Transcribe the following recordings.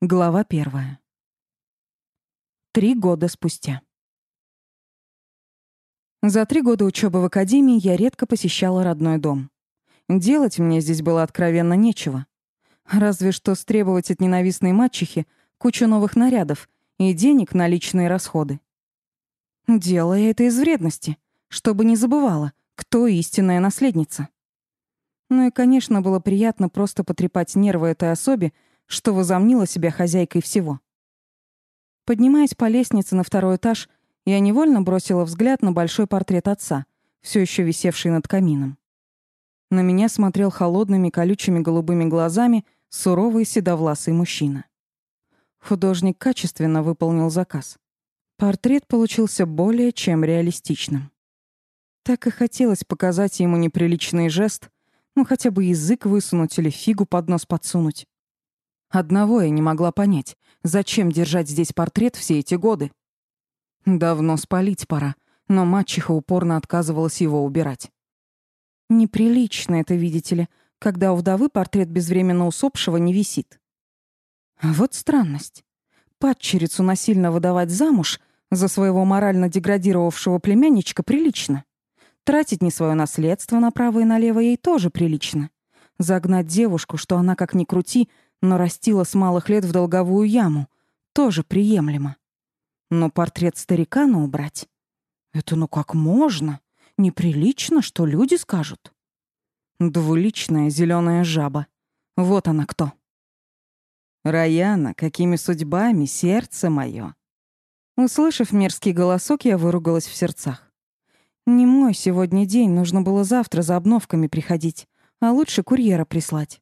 Глава первая. Три года спустя. За три года учебы в академии я редко посещала родной дом. Делать мне здесь было откровенно нечего. Разве что стребовать от ненавистной мачехи кучу новых нарядов и денег на личные расходы. Делала я это из вредности, чтобы не забывала, кто истинная наследница. Ну и, конечно, было приятно просто потрепать нервы этой особе, что возомнила себя хозяйкой всего. Поднимаясь по лестнице на второй этаж, я невольно бросила взгляд на большой портрет отца, все еще висевший над камином. На меня смотрел холодными колючими голубыми глазами суровый седовласый мужчина. Художник качественно выполнил заказ. Портрет получился более чем реалистичным. Так и хотелось показать ему неприличный жест, ну хотя бы язык высунуть или фигу под нос подсунуть. Одного я не могла понять. Зачем держать здесь портрет все эти годы? Давно спалить пора, но мачеха упорно отказывалась его убирать. Неприлично это, видите ли, когда у вдовы портрет безвременно усопшего не висит. Вот странность. Падчерицу насильно выдавать замуж за своего морально деградировавшего племянничка прилично. Тратить не свое наследство направо и налево ей тоже прилично. Загнать девушку, что она, как ни крути, но растила с малых лет в долговую яму. Тоже приемлемо. Но портрет старикана убрать? Это ну как можно? Неприлично, что люди скажут. Двуличная зеленая жаба. Вот она кто. Раяна, какими судьбами, сердце мое. Услышав мерзкий голосок, я выругалась в сердцах. Не мой сегодня день, нужно было завтра за обновками приходить, а лучше курьера прислать.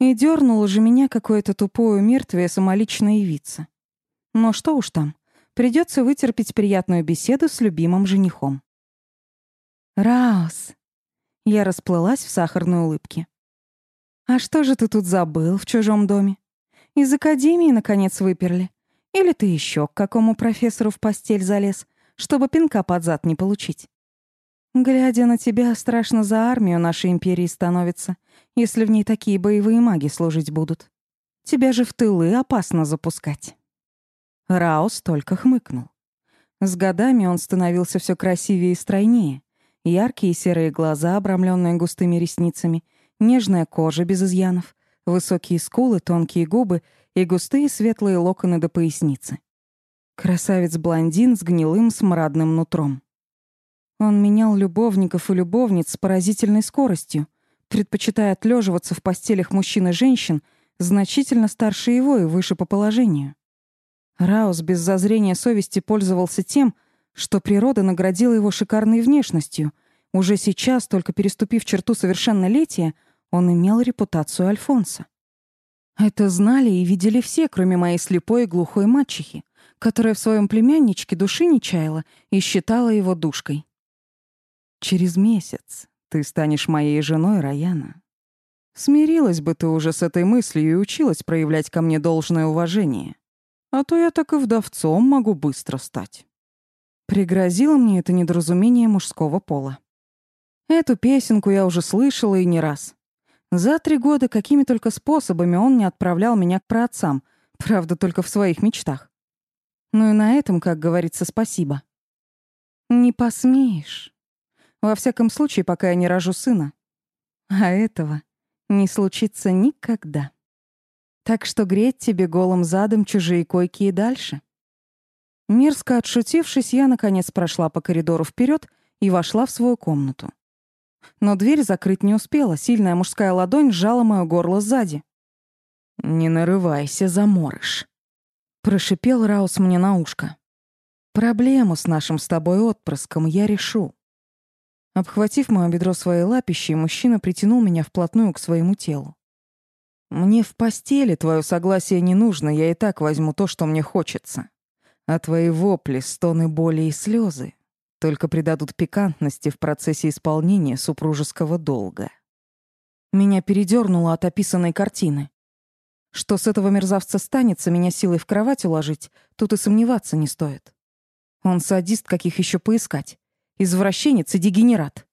И дернуло же меня какое-то тупое мертвее самолично явиться. Но что уж там, придется вытерпеть приятную беседу с любимым женихом. «Раус!» Я расплылась в сахарной улыбке. «А что же ты тут забыл в чужом доме? Из академии, наконец, выперли? Или ты еще к какому профессору в постель залез, чтобы пинка под зад не получить?» Глядя на тебя, страшно за армию нашей империи становится, если в ней такие боевые маги служить будут. Тебя же в тылы опасно запускать. Раус только хмыкнул. С годами он становился все красивее и стройнее. Яркие серые глаза, обрамленные густыми ресницами, нежная кожа без изъянов, высокие скулы, тонкие губы и густые светлые локоны до поясницы. Красавец-блондин с гнилым смрадным нутром. Он менял любовников и любовниц с поразительной скоростью, предпочитая отлеживаться в постелях мужчин и женщин, значительно старше его и выше по положению. Раус без зазрения совести пользовался тем, что природа наградила его шикарной внешностью. Уже сейчас, только переступив черту совершеннолетия, он имел репутацию Альфонса. Это знали и видели все, кроме моей слепой и глухой мачехи, которая в своем племянничке души не чаяла и считала его душкой. Через месяц ты станешь моей женой, Раяна. Смирилась бы ты уже с этой мыслью и училась проявлять ко мне должное уважение. А то я так и вдовцом могу быстро стать. Пригрозило мне это недоразумение мужского пола. Эту песенку я уже слышала и не раз. За три года какими только способами он не отправлял меня к праотцам, правда, только в своих мечтах. Ну и на этом, как говорится, спасибо. «Не посмеешь», во всяком случае, пока я не рожу сына. А этого не случится никогда. Так что греть тебе голым задом чужие койки и дальше. Мерзко отшутившись, я, наконец, прошла по коридору вперед и вошла в свою комнату. Но дверь закрыть не успела, сильная мужская ладонь сжала моё горло сзади. «Не нарывайся, заморыш», — прошипел Раус мне на ушко. «Проблему с нашим с тобой отпрыском я решу. Обхватив моё бедро своей лапищей, мужчина притянул меня вплотную к своему телу. «Мне в постели твое согласие не нужно, я и так возьму то, что мне хочется. А твои вопли, стоны боли и слезы только придадут пикантности в процессе исполнения супружеского долга». Меня передернуло от описанной картины. Что с этого мерзавца станется меня силой в кровать уложить, тут и сомневаться не стоит. Он садист, каких еще поискать извращенец и дегенерат.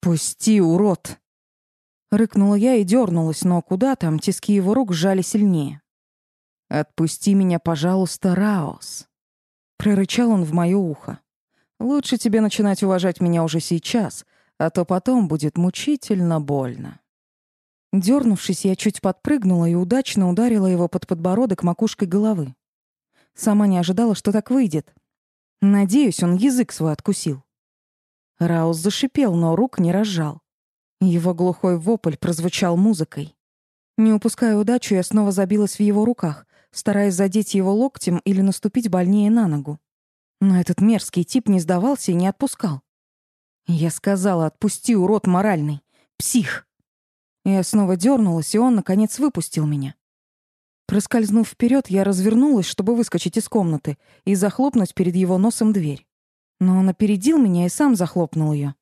«Пусти, урод!» Рыкнула я и дернулась, но куда там, тиски его рук сжали сильнее. «Отпусти меня, пожалуйста, Раос!» Прорычал он в моё ухо. «Лучше тебе начинать уважать меня уже сейчас, а то потом будет мучительно больно». Дёрнувшись, я чуть подпрыгнула и удачно ударила его под подбородок макушкой головы. Сама не ожидала, что так выйдет. Надеюсь, он язык свой откусил. Раус зашипел, но рук не разжал. Его глухой вопль прозвучал музыкой. Не упуская удачу, я снова забилась в его руках, стараясь задеть его локтем или наступить больнее на ногу. Но этот мерзкий тип не сдавался и не отпускал. Я сказала, отпусти, урод моральный. Псих. Я снова дернулась, и он, наконец, выпустил меня. Проскользнув вперед, я развернулась, чтобы выскочить из комнаты и захлопнуть перед его носом дверь. Но он опередил меня и сам захлопнул ее.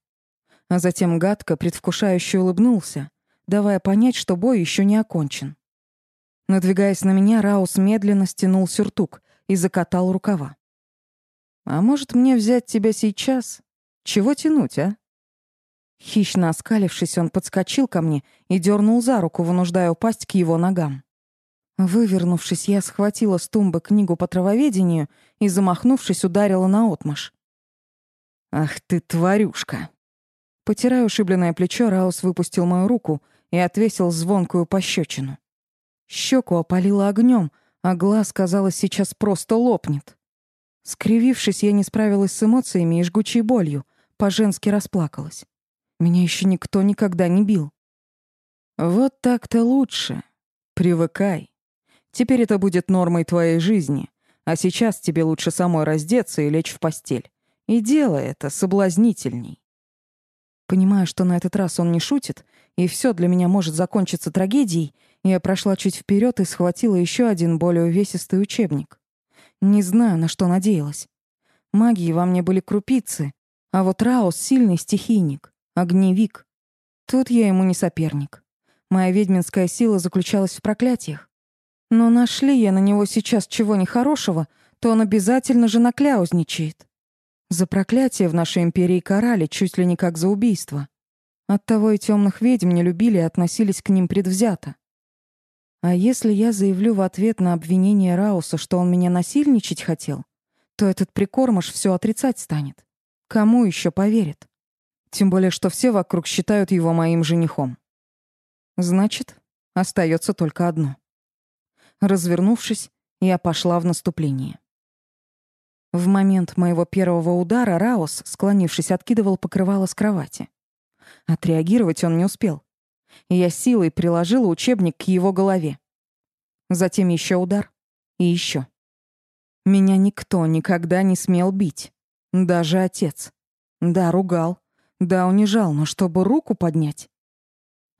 А затем гадко, предвкушающе улыбнулся, давая понять, что бой еще не окончен. Надвигаясь на меня, Раус медленно стянул сюртук и закатал рукава. «А может, мне взять тебя сейчас? Чего тянуть, а?» Хищно оскалившись, он подскочил ко мне и дернул за руку, вынуждая упасть к его ногам. Вывернувшись, я схватила с тумбы книгу по травоведению и, замахнувшись, ударила наотмашь. «Ах ты, тварюшка!» Потирая ушибленное плечо, Раус выпустил мою руку и отвесил звонкую пощечину. Щеку опалило огнем, а глаз, казалось, сейчас просто лопнет. Скривившись, я не справилась с эмоциями и жгучей болью, по-женски расплакалась. Меня еще никто никогда не бил. Вот так-то лучше. Привыкай. Теперь это будет нормой твоей жизни, а сейчас тебе лучше самой раздеться и лечь в постель. И делай это соблазнительней. Понимая, что на этот раз он не шутит, и все для меня может закончиться трагедией, я прошла чуть вперед и схватила еще один более увесистый учебник. Не знаю, на что надеялась. Магии во мне были крупицы, а вот Раус — сильный стихийник, огневик. Тут я ему не соперник. Моя ведьминская сила заключалась в проклятиях. Но нашли я на него сейчас чего нехорошего, то он обязательно же накляузничает. За проклятие в нашей империи карали чуть ли не как за убийство. Оттого и темных ведьм не любили и относились к ним предвзято. А если я заявлю в ответ на обвинение Рауса, что он меня насильничать хотел, то этот прикормыш все отрицать станет. Кому еще поверит? Тем более, что все вокруг считают его моим женихом. Значит, остается только одно. Развернувшись, я пошла в наступление. В момент моего первого удара Раус, склонившись, откидывал покрывало с кровати. Отреагировать он не успел я силой приложила учебник к его голове. Затем еще удар и еще. Меня никто никогда не смел бить. Даже отец. Да, ругал. Да, унижал, но чтобы руку поднять.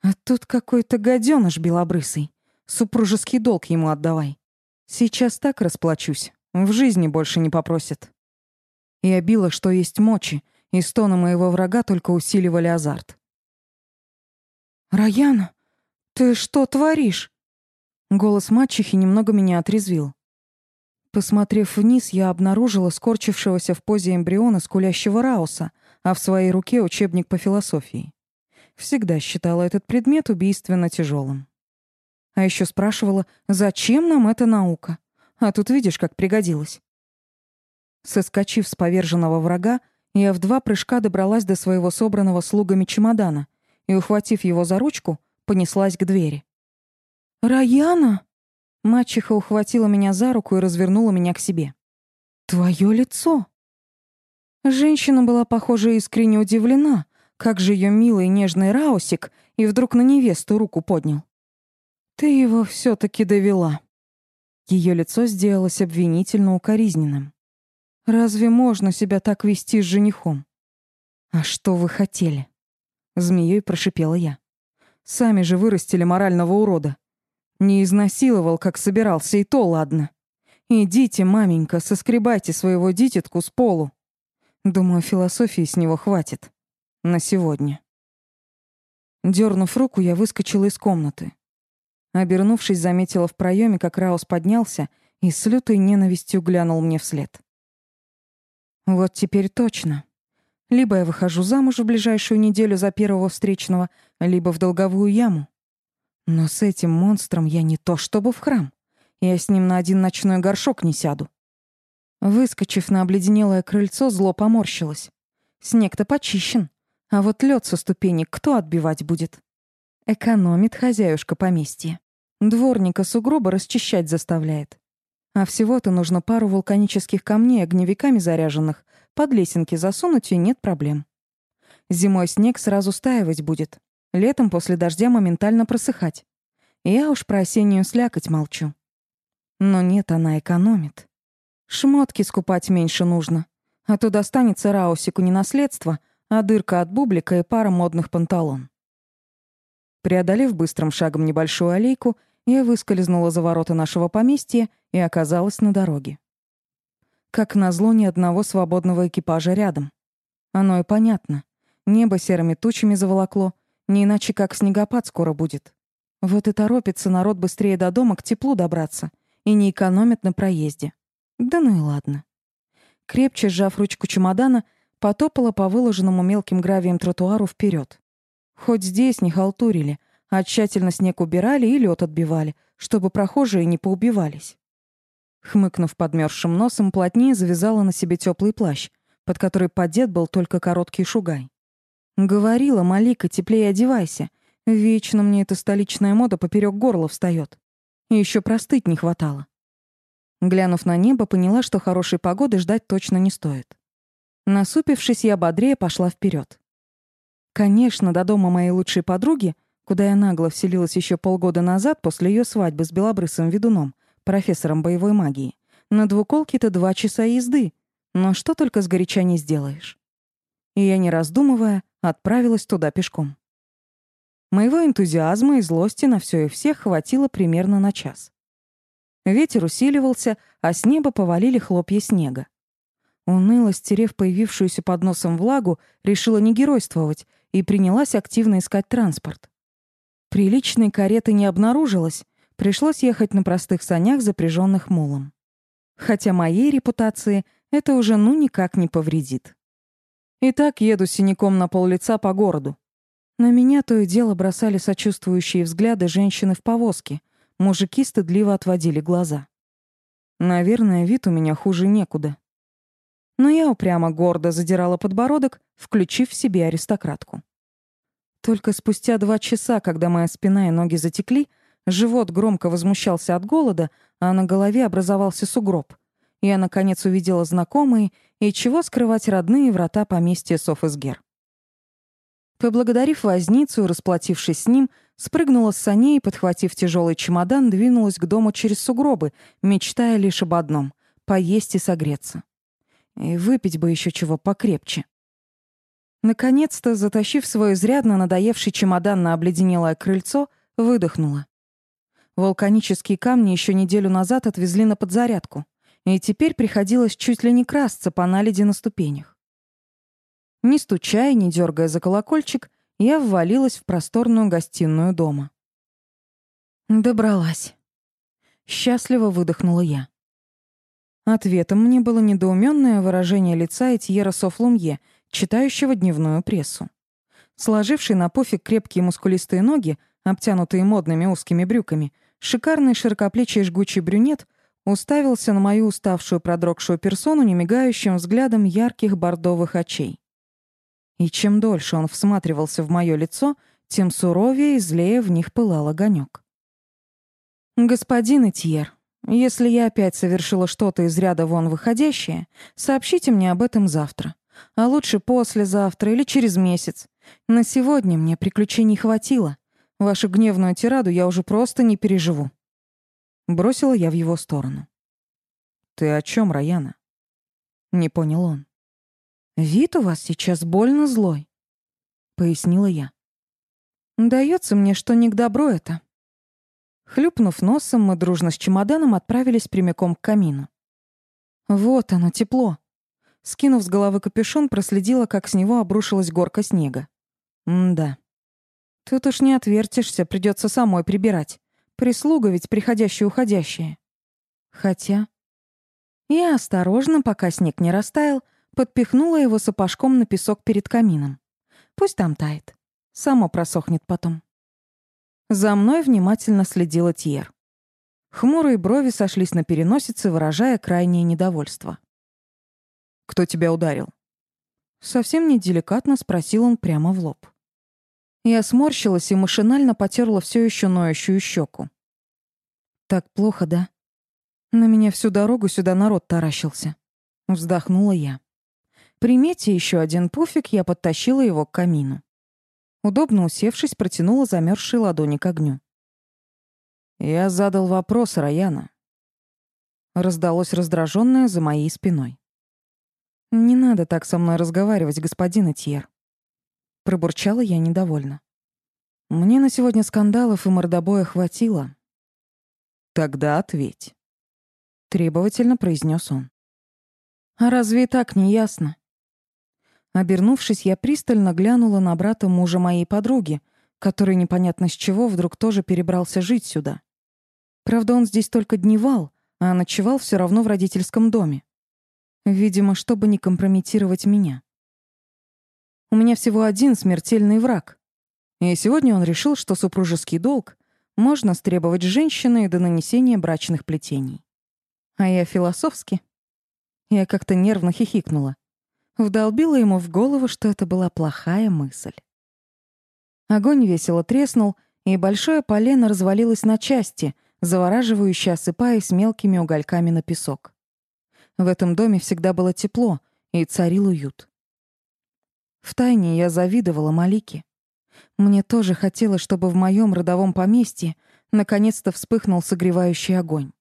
А тут какой-то гаденыш белобрысый. Супружеский долг ему отдавай. Сейчас так расплачусь. В жизни больше не попросит. Я била, что есть мочи, и стоны моего врага только усиливали азарт. «Раяна, ты что творишь?» Голос мачехи немного меня отрезвил. Посмотрев вниз, я обнаружила скорчившегося в позе эмбриона скулящего Рауса, а в своей руке учебник по философии. Всегда считала этот предмет убийственно тяжелым. А еще спрашивала, зачем нам эта наука? А тут видишь, как пригодилась. Соскочив с поверженного врага, я в два прыжка добралась до своего собранного слугами чемодана и, ухватив его за ручку, понеслась к двери. «Раяна!» Мачеха ухватила меня за руку и развернула меня к себе. «Твое лицо!» Женщина была, похоже, искренне удивлена, как же ее милый нежный Раусик и вдруг на невесту руку поднял. «Ты его все таки довела». Ее лицо сделалось обвинительно укоризненным. «Разве можно себя так вести с женихом?» «А что вы хотели?» Змеей прошипела я. Сами же вырастили морального урода. Не изнасиловал, как собирался, и то ладно. Идите, маменька, соскребайте своего дитятку с полу. Думаю, философии с него хватит. На сегодня. Дернув руку, я выскочила из комнаты. Обернувшись, заметила в проеме, как Раус поднялся и с лютой ненавистью глянул мне вслед. Вот теперь точно. Либо я выхожу замуж в ближайшую неделю за первого встречного, либо в долговую яму. Но с этим монстром я не то чтобы в храм. я с ним на один ночной горшок не сяду. Выскочив на обледенелое крыльцо, зло поморщилось. Снег-то почищен, а вот лед со ступенек кто отбивать будет? Экономит хозяюшка поместья. Дворника сугроба расчищать заставляет. А всего-то нужно пару вулканических камней огневиками заряженных под лесенки засунуть, и нет проблем. Зимой снег сразу стаивать будет. Летом после дождя моментально просыхать. Я уж про осеннюю слякоть молчу. Но нет, она экономит. Шмотки скупать меньше нужно. А то достанется Раусику не наследство, а дырка от бублика и пара модных панталон. Преодолев быстрым шагом небольшую аллейку, я выскользнула за ворота нашего поместья и оказалась на дороге. Как назло, ни одного свободного экипажа рядом. Оно и понятно. Небо серыми тучами заволокло, не иначе как снегопад скоро будет. Вот и торопится народ быстрее до дома к теплу добраться и не экономит на проезде. Да ну и ладно. Крепче сжав ручку чемодана, потопала по выложенному мелким гравием тротуару вперед. Хоть здесь не халтурили, а тщательно снег убирали и лед отбивали, чтобы прохожие не поубивались. Хмыкнув подмерзшим носом, плотнее завязала на себе теплый плащ, под который подет был только короткий шугай. Говорила, Малика, теплее одевайся. Вечно мне эта столичная мода поперек горла встает. И еще простыть не хватало. Глянув на небо, поняла, что хорошей погоды ждать точно не стоит. Насупившись, я бодрее пошла вперед. Конечно, до дома моей лучшей подруги, куда я нагло вселилась еще полгода назад после ее свадьбы с белобрысым ведуном, профессором боевой магии, на двуколке-то два часа езды, но что только сгоряча не сделаешь. И я, не раздумывая, отправилась туда пешком. Моего энтузиазма и злости на все и всех хватило примерно на час. Ветер усиливался, а с неба повалили хлопья снега. Уныло стерев появившуюся под носом влагу, решила не геройствовать и принялась активно искать транспорт. Приличной кареты не обнаружилось, пришлось ехать на простых санях, запряженных мулом. Хотя моей репутации это уже ну никак не повредит. Итак, еду синяком на пол лица по городу. На меня то и дело бросали сочувствующие взгляды женщины в повозке, Мужики стыдливо отводили глаза. Наверное, вид у меня хуже некуда. Но я упрямо гордо задирала подбородок, включив в себе аристократку. Только спустя два часа, когда моя спина и ноги затекли, живот громко возмущался от голода, а на голове образовался сугроб. Я, наконец, увидела знакомые и чего скрывать родные врата поместья Софисгер. Поблагодарив возницу и расплатившись с ним, спрыгнула с саней и, подхватив тяжелый чемодан, двинулась к дому через сугробы, мечтая лишь об одном — поесть и согреться. И выпить бы еще чего покрепче. Наконец-то, затащив свой изрядно надоевший чемодан на обледенелое крыльцо, выдохнула. Вулканические камни еще неделю назад отвезли на подзарядку, и теперь приходилось чуть ли не красться по наледи на ступенях. Не стучая, не дергая за колокольчик, я ввалилась в просторную гостиную дома. Добралась. Счастливо выдохнула я. Ответом мне было недоуменное выражение лица Этьера Софлумье, читающего дневную прессу. Сложивший на пофиг крепкие мускулистые ноги, обтянутые модными узкими брюками, шикарный широкоплечий жгучий брюнет уставился на мою уставшую продрогшую персону немигающим взглядом ярких бордовых очей. И чем дольше он всматривался в мое лицо, тем суровее и злее в них пылал огонек. «Господин Этьер, если я опять совершила что-то из ряда вон выходящее, сообщите мне об этом завтра. А лучше послезавтра или через месяц. На сегодня мне приключений хватило. Вашу гневную тираду я уже просто не переживу». Бросила я в его сторону. «Ты о чем, Раяна?» Не понял он. «Вид у вас сейчас больно злой», — пояснила я. «Дается мне, что не к добру это». Хлюпнув носом, мы дружно с чемоданом отправились прямиком к камину. Вот оно, тепло. Скинув с головы капюшон, проследила, как с него обрушилась горка снега. М-да. Тут уж не отвертишься, придется самой прибирать. Прислуга ведь приходящая-уходящая. Хотя... Я осторожно, пока снег не растаял, Подпихнула его сапожком на песок перед камином. Пусть там тает. Само просохнет потом. За мной внимательно следила Тьер. Хмурые брови сошлись на переносице, выражая крайнее недовольство. «Кто тебя ударил?» Совсем неделикатно спросил он прямо в лоб. Я сморщилась и машинально потерла все еще ноющую щеку. «Так плохо, да? На меня всю дорогу сюда народ таращился». Вздохнула я. Примете еще один пуфик, я подтащила его к камину. Удобно усевшись, протянула замерзшие ладони к огню. «Я задал вопрос, Раяна». Раздалось раздраженное за моей спиной. «Не надо так со мной разговаривать, господин Этьер». Пробурчала я недовольно. Мне на сегодня скандалов и мордобоя хватило. «Тогда ответь», — требовательно произнес он. «А разве и так не ясно?» Обернувшись, я пристально глянула на брата мужа моей подруги, который непонятно с чего вдруг тоже перебрался жить сюда. Правда, он здесь только дневал, а ночевал все равно в родительском доме. Видимо, чтобы не компрометировать меня. У меня всего один смертельный враг. И сегодня он решил, что супружеский долг можно стребовать с женщины до нанесения брачных плетений. А я философски. Я как-то нервно хихикнула. Вдолбила ему в голову, что это была плохая мысль. Огонь весело треснул, и большое полено развалилось на части, завораживающе осыпаясь мелкими угольками на песок. В этом доме всегда было тепло и царил уют. Втайне я завидовала Малике. Мне тоже хотелось, чтобы в моем родовом поместье наконец-то вспыхнул согревающий огонь.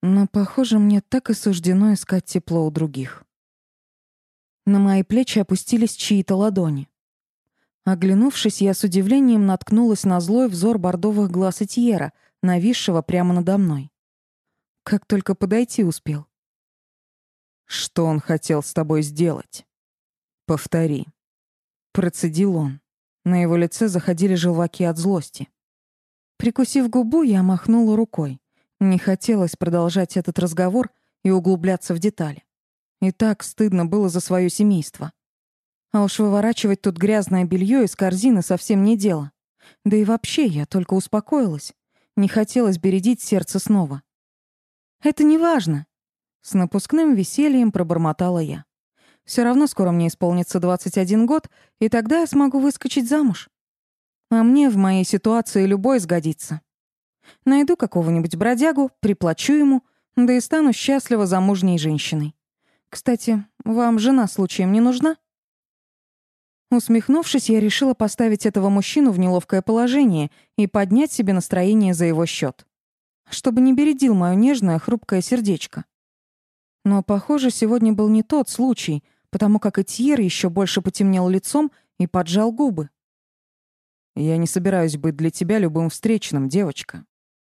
Но, похоже, мне так и суждено искать тепло у других. На мои плечи опустились чьи-то ладони. Оглянувшись, я с удивлением наткнулась на злой взор бордовых глаз Этьера, нависшего прямо надо мной. Как только подойти успел. Что он хотел с тобой сделать? Повтори. Процедил он. На его лице заходили желваки от злости. Прикусив губу, я махнула рукой. Не хотелось продолжать этот разговор и углубляться в детали. И так стыдно было за свое семейство. А уж выворачивать тут грязное белье из корзины совсем не дело. Да и вообще я только успокоилась. Не хотелось бередить сердце снова. «Это не важно. С напускным весельем пробормотала я. Все равно скоро мне исполнится 21 год, и тогда я смогу выскочить замуж. А мне в моей ситуации любой сгодится. Найду какого-нибудь бродягу, приплачу ему, да и стану счастлива замужней женщиной. Кстати, вам жена случаем не нужна? Усмехнувшись, я решила поставить этого мужчину в неловкое положение и поднять себе настроение за его счет, чтобы не бередил мое нежное, хрупкое сердечко. Но, похоже, сегодня был не тот случай, потому как Этьер еще больше потемнел лицом и поджал губы. «Я не собираюсь быть для тебя любым встречным, девочка»,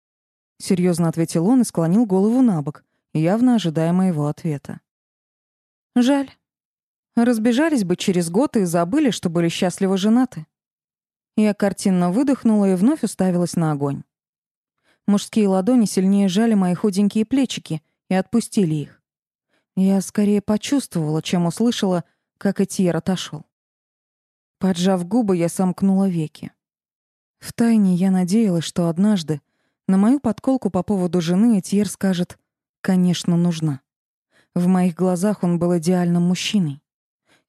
— серьезно ответил он и склонил голову на бок, явно ожидая моего ответа. «Жаль. Разбежались бы через год и забыли, что были счастливо женаты». Я картинно выдохнула и вновь уставилась на огонь. Мужские ладони сильнее сжали мои худенькие плечики и отпустили их. Я скорее почувствовала, чем услышала, как Этьер отошел. Поджав губы, я сомкнула веки. Втайне я надеялась, что однажды на мою подколку по поводу жены Этьер скажет «конечно, нужна». В моих глазах он был идеальным мужчиной.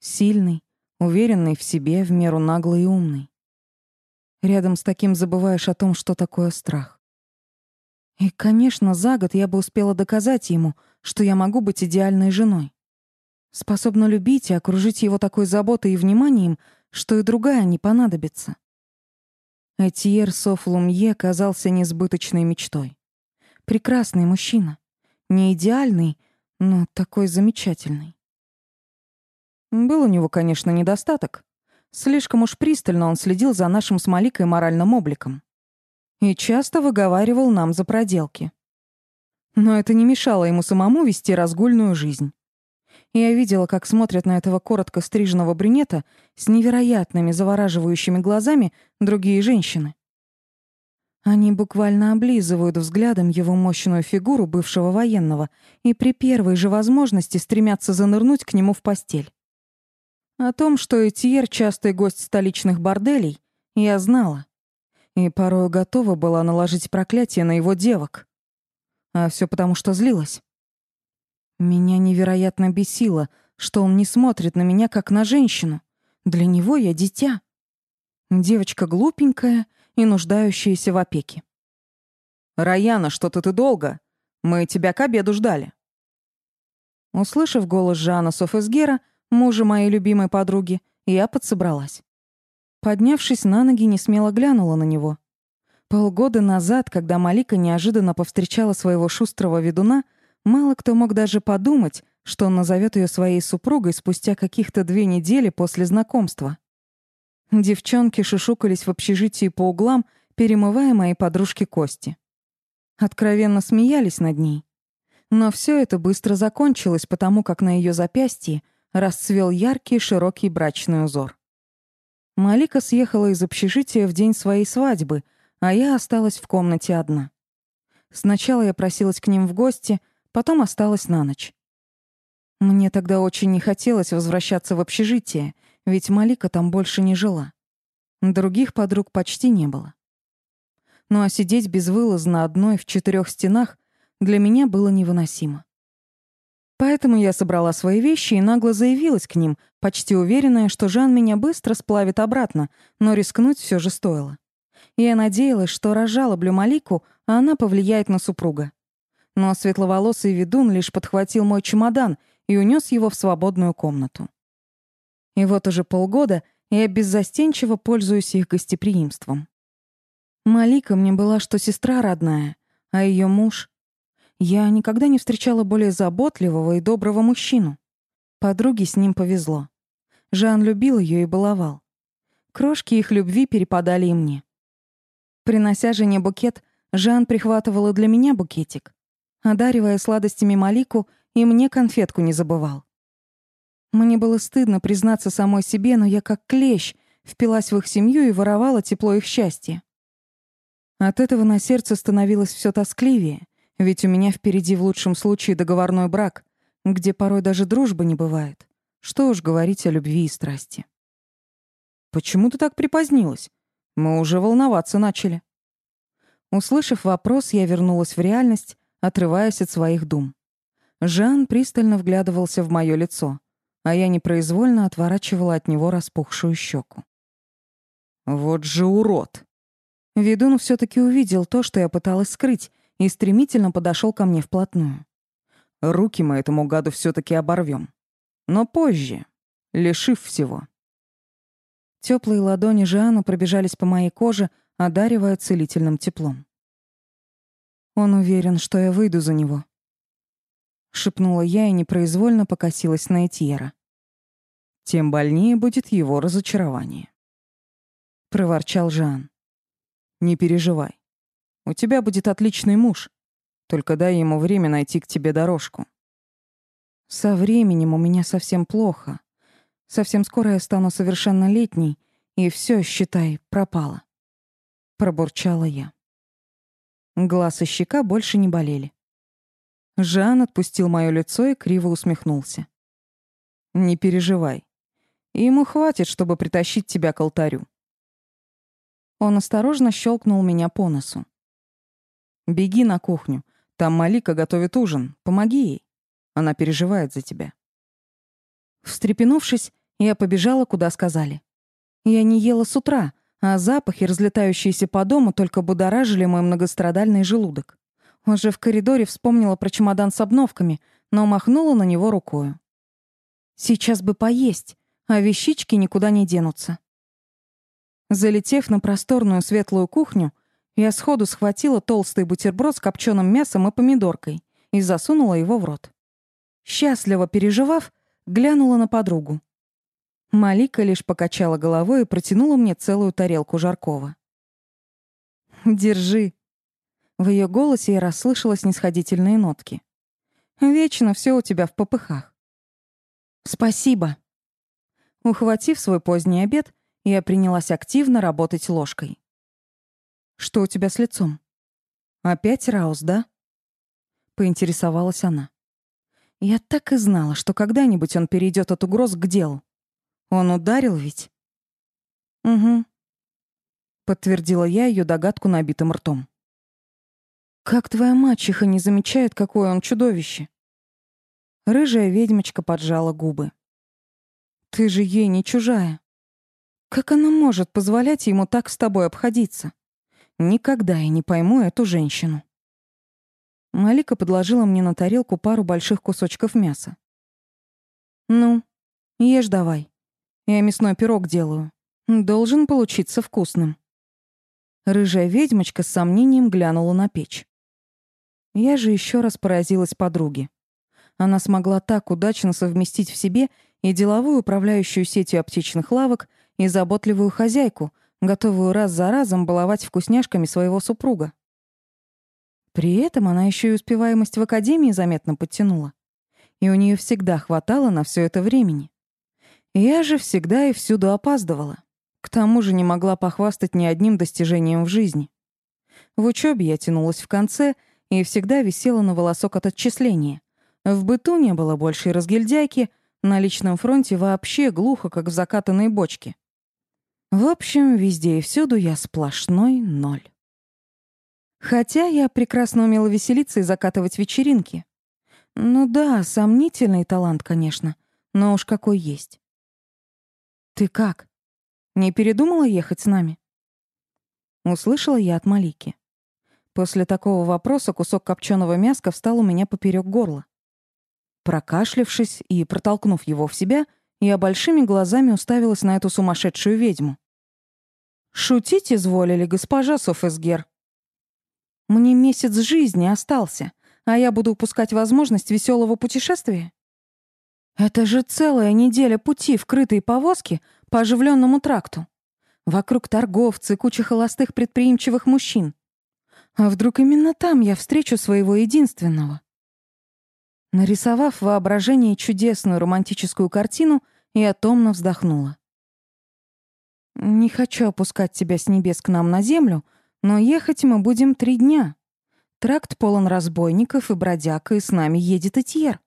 Сильный, уверенный в себе, в меру наглый и умный. Рядом с таким забываешь о том, что такое страх. И, конечно, за год я бы успела доказать ему, что я могу быть идеальной женой. Способна любить и окружить его такой заботой и вниманием, что и другая не понадобится. Этьер Софлумье казался несбыточной мечтой. Прекрасный мужчина. Не идеальный, но такой замечательный. Был у него, конечно, недостаток. Слишком уж пристально он следил за нашим с Маликой моральным обликом и часто выговаривал нам за проделки. Но это не мешало ему самому вести разгульную жизнь. Я видела, как смотрят на этого коротко стриженного брюнета с невероятными завораживающими глазами другие женщины. Они буквально облизывают взглядом его мощную фигуру бывшего военного и при первой же возможности стремятся занырнуть к нему в постель. О том, что Этьер — частый гость столичных борделей, я знала и порою готова была наложить проклятие на его девок. А все потому, что злилась. Меня невероятно бесило, что он не смотрит на меня как на женщину. Для него я дитя. Девочка глупенькая и нуждающаяся в опеке. «Раяна, что-то ты долго. Мы тебя к обеду ждали». Услышав голос Жана Софесгера, мужа моей любимой подруги, я подсобралась. Поднявшись на ноги, не смело глянула на него. Полгода назад, когда Малика неожиданно повстречала своего шустрого ведуна, мало кто мог даже подумать, что он назовет ее своей супругой спустя каких-то две недели после знакомства. Девчонки шушукались в общежитии по углам, перемывая моей подружке кости. Откровенно смеялись над ней. Но все это быстро закончилось, потому как на ее запястье расцвел яркий широкий брачный узор. Малика съехала из общежития в день своей свадьбы, а я осталась в комнате одна. Сначала я просилась к ним в гости, потом осталась на ночь. Мне тогда очень не хотелось возвращаться в общежитие, ведь Малика там больше не жила. Других подруг почти не было. Ну а сидеть безвылазно одной в четырех стенах для меня было невыносимо. Поэтому я собрала свои вещи и нагло заявилась к ним, почти уверенная, что Жан меня быстро сплавит обратно, но рискнуть все же стоило. Я надеялась, что разжалоблю Малику, а она повлияет на супруга. Но светловолосый ведун лишь подхватил мой чемодан и унес его в свободную комнату. И вот уже полгода я беззастенчиво пользуюсь их гостеприимством. Малика мне была что сестра родная, а ее муж... Я никогда не встречала более заботливого и доброго мужчину. Подруге с ним повезло. Жан любил ее и баловал. Крошки их любви перепадали и мне. Принося жене букет, Жан прихватывал и для меня букетик. Одаривая сладостями Малику, и мне конфетку не забывал. Мне было стыдно признаться самой себе, но я как клещ впилась в их семью и воровала тепло их счастья. От этого на сердце становилось все тоскливее, ведь у меня впереди в лучшем случае договорной брак, где порой даже дружбы не бывает. Что уж говорить о любви и страсти. «Почему ты так припозднилась? Мы уже волноваться начали». Услышав вопрос, я вернулась в реальность, отрываясь от своих дум. Жан пристально вглядывался в мое лицо, а я непроизвольно отворачивала от него распухшую щеку. «Вот же урод!» Ведун все таки увидел то, что я пыталась скрыть, и стремительно подошел ко мне вплотную. Руки мы этому гаду все таки оборвем. Но позже, лишив всего. Теплые ладони Жиана пробежались по моей коже, одаривая целительным теплом. Он уверен, что я выйду за него. Шепнула я и непроизвольно покосилась на Этьера. Тем больнее будет его разочарование. Проворчал Жан. Не переживай. У тебя будет отличный муж. Только дай ему время найти к тебе дорожку. Со временем у меня совсем плохо. Совсем скоро я стану совершеннолетней, и все, считай, пропало. Пробурчала я. Глаз и щека больше не болели. Жан отпустил моё лицо и криво усмехнулся. «Не переживай. Ему хватит, чтобы притащить тебя к алтарю». Он осторожно щелкнул меня по носу. Беги на кухню. Там Малика готовит ужин. Помоги ей. Она переживает за тебя. Встрепенувшись, я побежала, куда сказали. Я не ела с утра, а запахи, разлетающиеся по дому, только будоражили мой многострадальный желудок. Уже в коридоре вспомнила про чемодан с обновками, но махнула на него рукою. Сейчас бы поесть, а вещички никуда не денутся. Залетев на просторную светлую кухню, я сходу схватила толстый бутерброд с копченым мясом и помидоркой и засунула его в рот. Счастливо переживав, глянула на подругу. Малика лишь покачала головой и протянула мне целую тарелку жаркого. «Держи». В ее голосе я расслышала снисходительные нотки. «Вечно все у тебя в попыхах». «Спасибо». Ухватив свой поздний обед, я принялась активно работать ложкой. Что у тебя с лицом? Опять Раус, да? Поинтересовалась она. Я так и знала, что когда-нибудь он перейдет от угроз к делу. Он ударил ведь? Угу. Подтвердила я ее догадку набитым ртом. Как твоя мачеха не замечает, какое он чудовище? Рыжая ведьмочка поджала губы. Ты же ей не чужая. Как она может позволять ему так с тобой обходиться? Никогда я не пойму эту женщину. Малика подложила мне на тарелку пару больших кусочков мяса. «Ну, ешь давай. Я мясной пирог делаю. Должен получиться вкусным». Рыжая ведьмочка с сомнением глянула на печь. Я же еще раз поразилась подруге. Она смогла так удачно совместить в себе и деловую управляющую сетью аптечных лавок, и заботливую хозяйку, готовую раз за разом баловать вкусняшками своего супруга. При этом она еще и успеваемость в академии заметно подтянула. И у нее всегда хватало на все это времени. Я же всегда и всюду опаздывала. К тому же не могла похвастать ни одним достижением в жизни. В учебе я тянулась в конце и всегда висела на волосок от отчисления. В быту не было большей разгильдяйки, на личном фронте вообще глухо, как в закатанной бочке. В общем, везде и всюду я сплошной ноль. Хотя я прекрасно умела веселиться и закатывать вечеринки. Ну да, сомнительный талант, конечно, но уж какой есть. «Ты как? Не передумала ехать с нами?» Услышала я от Малики. После такого вопроса кусок копченого мяска встал у меня поперек горла. Прокашлявшись и протолкнув его в себя, я большими глазами уставилась на эту сумасшедшую ведьму. «Шутить изволили, госпожа Софесгер?» Мне месяц жизни остался, а я буду упускать возможность веселого путешествия? Это же целая неделя пути в крытой повозке по оживленному тракту. Вокруг торговцы, куча холостых предприимчивых мужчин. А вдруг именно там я встречу своего единственного? Нарисовав в воображении чудесную романтическую картину, я томно вздохнула. «Не хочу опускать тебя с небес к нам на землю, но ехать мы будем три дня. Тракт полон разбойников и бродяг, и с нами едет Этьер.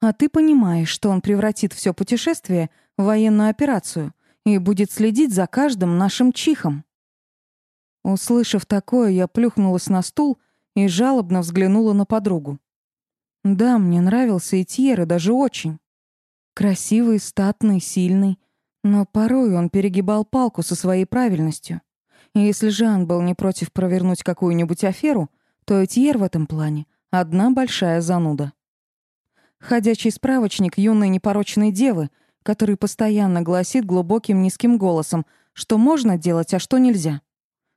А ты понимаешь, что он превратит все путешествие в военную операцию и будет следить за каждым нашим чихом. Услышав такое, я плюхнулась на стул и жалобно взглянула на подругу. Да, мне нравился Этьер, и даже очень. Красивый, статный, сильный, но порой он перегибал палку со своей правильностью. Если Жан был не против провернуть какую-нибудь аферу, то Этьер в этом плане — одна большая зануда. Ходячий справочник юной непорочной девы, который постоянно гласит глубоким низким голосом, что можно делать, а что нельзя.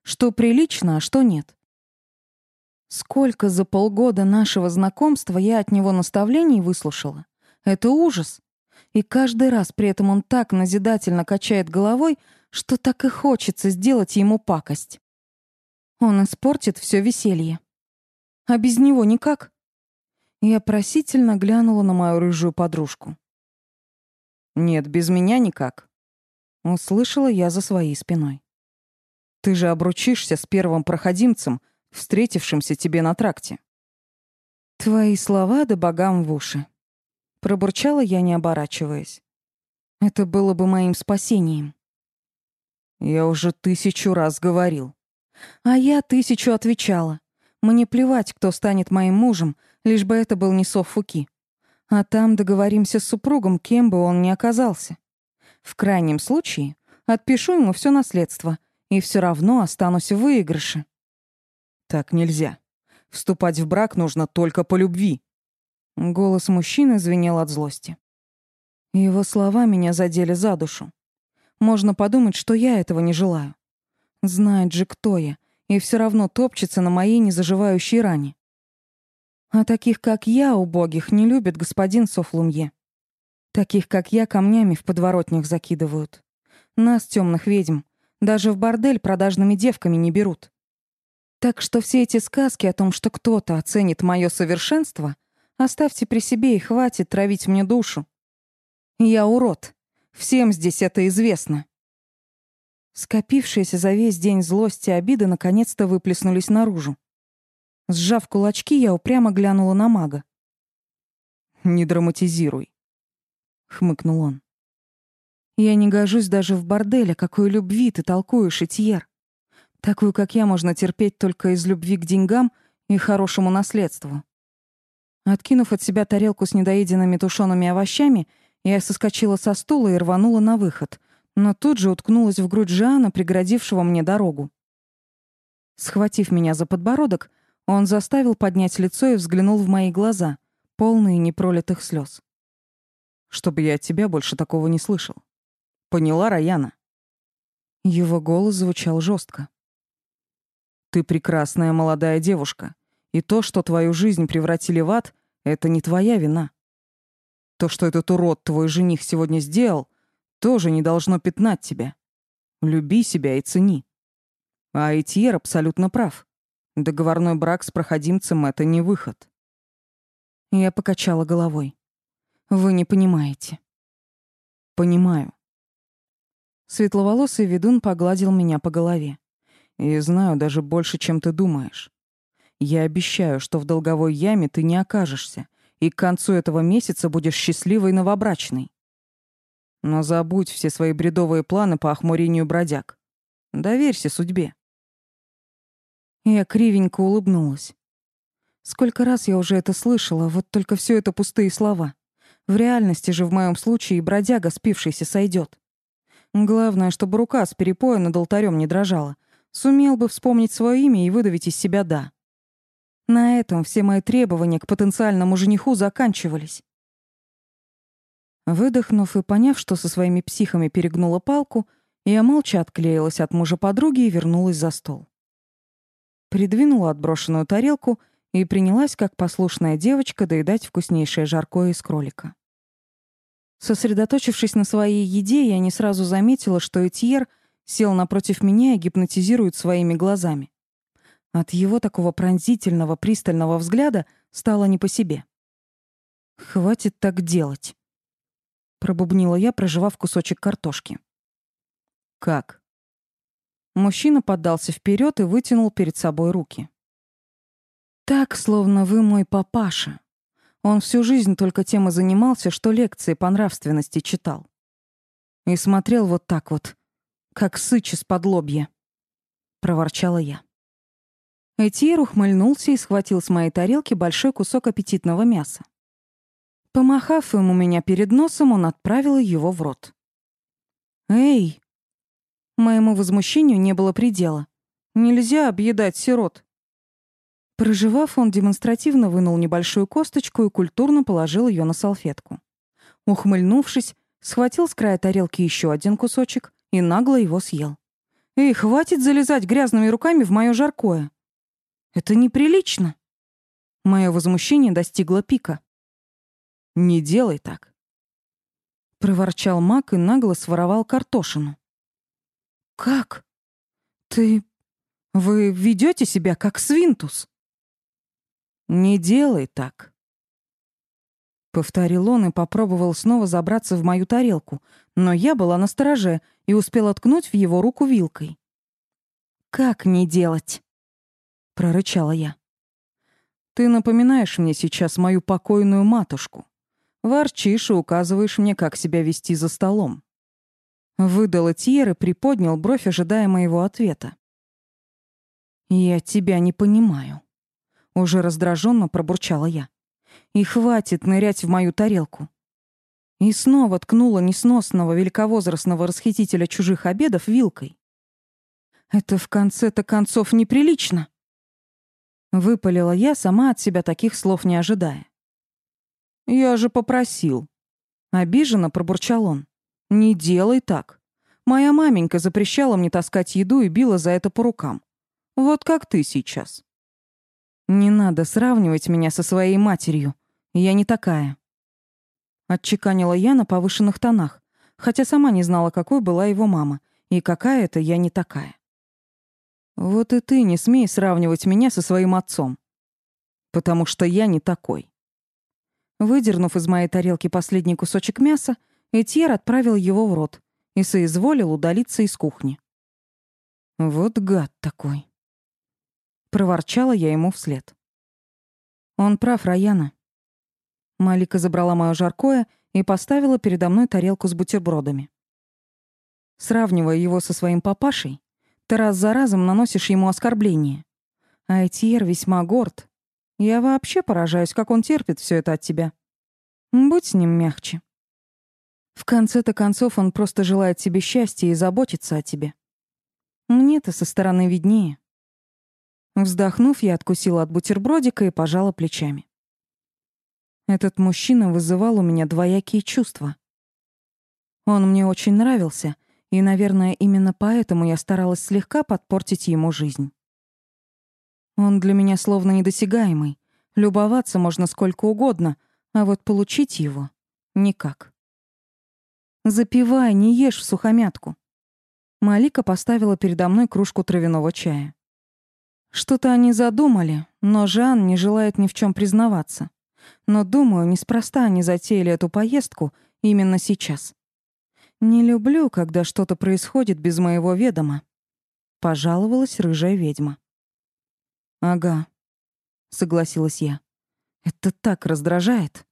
Что прилично, а что нет. Сколько за полгода нашего знакомства я от него наставлений выслушала. Это ужас. И каждый раз при этом он так назидательно качает головой, что так и хочется сделать ему пакость. Он испортит все веселье. А без него никак. Я просительно глянула на мою рыжую подружку. «Нет, без меня никак», — услышала я за своей спиной. «Ты же обручишься с первым проходимцем, встретившимся тебе на тракте». «Твои слова да богам в уши», — пробурчала я, не оборачиваясь. «Это было бы моим спасением». Я уже тысячу раз говорил. А я тысячу отвечала. Мне плевать, кто станет моим мужем, лишь бы это был не Софуки. А там договоримся с супругом, кем бы он ни оказался. В крайнем случае отпишу ему все наследство, и все равно останусь в выигрыше. Так нельзя. Вступать в брак нужно только по любви. Голос мужчины звенел от злости. Его слова меня задели за душу. Можно подумать, что я этого не желаю. Знает же, кто я, и все равно топчется на моей незаживающей ране. А таких, как я, убогих, не любит господин Софлумье. Таких, как я, камнями в подворотнях закидывают. Нас, темных ведьм, даже в бордель продажными девками не берут. Так что все эти сказки о том, что кто-то оценит мое совершенство, оставьте при себе и хватит травить мне душу. Я урод, Всем здесь это известно. Скопившиеся за весь день злость и обиды наконец-то выплеснулись наружу. Сжав кулачки, я упрямо глянула на мага. «Не драматизируй», — хмыкнул он. «Я не гожусь даже в борделе, какой любви ты толкуешь, Этьер. Такую, как я, можно терпеть только из любви к деньгам и хорошему наследству. Откинув от себя тарелку с недоеденными тушеными овощами, я соскочила со стула и рванула на выход, но тут же уткнулась в грудь Жана, преградившего мне дорогу. Схватив меня за подбородок, он заставил поднять лицо и взглянул в мои глаза, полные непролитых слез. «Чтобы я от тебя больше такого не слышал. Поняла, Раяна?» Его голос звучал жестко. «Ты прекрасная молодая девушка, и то, что твою жизнь превратили в ад, это не твоя вина. То, что этот урод твой жених сегодня сделал, тоже не должно пятнать тебя. Люби себя и цени. А Этьер абсолютно прав. Договорной брак с проходимцем — это не выход. Я покачала головой. Вы не понимаете. Понимаю. Светловолосый ведун погладил меня по голове. И знаю даже больше, чем ты думаешь. Я обещаю, что в долговой яме ты не окажешься, и к концу этого месяца будешь счастливой новобрачной. Но забудь все свои бредовые планы по охмурению бродяг. Доверься судьбе. Я кривенько улыбнулась. Сколько раз я уже это слышала, вот только все это пустые слова. В реальности же в моем случае бродяга, спившийся, сойдет. Главное, чтобы рука с перепоя над алтарем не дрожала. Сумел бы вспомнить свое имя и выдавить из себя «да». На этом все мои требования к потенциальному жениху заканчивались. Выдохнув и поняв, что со своими психами перегнула палку, я молча отклеилась от мужа подруги и вернулась за стол. Придвинула отброшенную тарелку и принялась, как послушная девочка, доедать вкуснейшее жаркое из кролика. Сосредоточившись на своей еде, я не сразу заметила, что Этьер сел напротив меня и гипнотизирует своими глазами. От его такого пронзительного, пристального взгляда стало не по себе. «Хватит так делать», пробубнила я, проживав кусочек картошки. Как? Мужчина поддался вперед и вытянул перед собой руки. Так, словно вы мой папаша. Он всю жизнь только тем и занимался, что лекции по нравственности читал. И смотрел вот так вот, как сыч из-под лобья. Проворчала я. Этьер ухмыльнулся и схватил с моей тарелки большой кусок аппетитного мяса. Помахав им у меня перед носом, он отправил его в рот. «Эй!» Моему возмущению не было предела. «Нельзя объедать сирот!» Проживав, он демонстративно вынул небольшую косточку и культурно положил ее на салфетку. Ухмыльнувшись, схватил с края тарелки еще один кусочек и нагло его съел. «Эй, хватит залезать грязными руками в мое жаркое! Это неприлично!» Мое возмущение достигло пика. Не делай так. Проворчал Мак и нагло своровал картошину. Как? Ты... Вы ведете себя как свинтус? Не делай так. Повторил он и попробовал снова забраться в мою тарелку, но я была на стороже и успела ткнуть в его руку вилкой. «Как не делать?» — прорычала я. «Ты напоминаешь мне сейчас мою покойную матушку. Ворчишь и указываешь мне, как себя вести за столом. Выдал Этьер и приподнял бровь, ожидая моего ответа. «Я тебя не понимаю», — уже раздраженно пробурчала я. «И хватит нырять в мою тарелку». И снова ткнула несносного великовозрастного расхитителя чужих обедов вилкой. «Это в конце-то концов неприлично!» Выпалила я, сама от себя таких слов не ожидая. «Я же попросил». Обиженно пробурчал он. «Не делай так. Моя маменька запрещала мне таскать еду и била за это по рукам. Вот как ты сейчас». «Не надо сравнивать меня со своей матерью. Я не такая». Отчеканила я на повышенных тонах, хотя сама не знала, какой была его мама, и какая это я не такая. «Вот и ты не смей сравнивать меня со своим отцом, потому что я не такой». Выдернув из моей тарелки последний кусочек мяса, Этьер отправил его в рот и соизволил удалиться из кухни. «Вот гад такой!» Проворчала я ему вслед. «Он прав, Раяна». Малика забрала моё жаркое и поставила передо мной тарелку с бутербродами. Сравнивая его со своим папашей, ты раз за разом наносишь ему оскорбление. Айтьер весьма горд. Я вообще поражаюсь, как он терпит все это от тебя. Будь с ним мягче. В конце-то концов он просто желает тебе счастья и заботится о тебе. Мне-то со стороны виднее. Вздохнув, я откусила от бутербродика и пожала плечами. Этот мужчина вызывал у меня двоякие чувства. Он мне очень нравился, и, наверное, именно поэтому я старалась слегка подпортить ему жизнь. Он для меня словно недосягаемый. Любоваться можно сколько угодно, а вот получить его — никак. «Запивай, не ешь в сухомятку». Малика поставила передо мной кружку травяного чая. Что-то они задумали, но Жан не желает ни в чем признаваться. Но, думаю, неспроста они затеяли эту поездку именно сейчас. Не люблю, когда что-то происходит без моего ведома. Пожаловалась рыжая ведьма. Ага, согласилась я. Это так раздражает.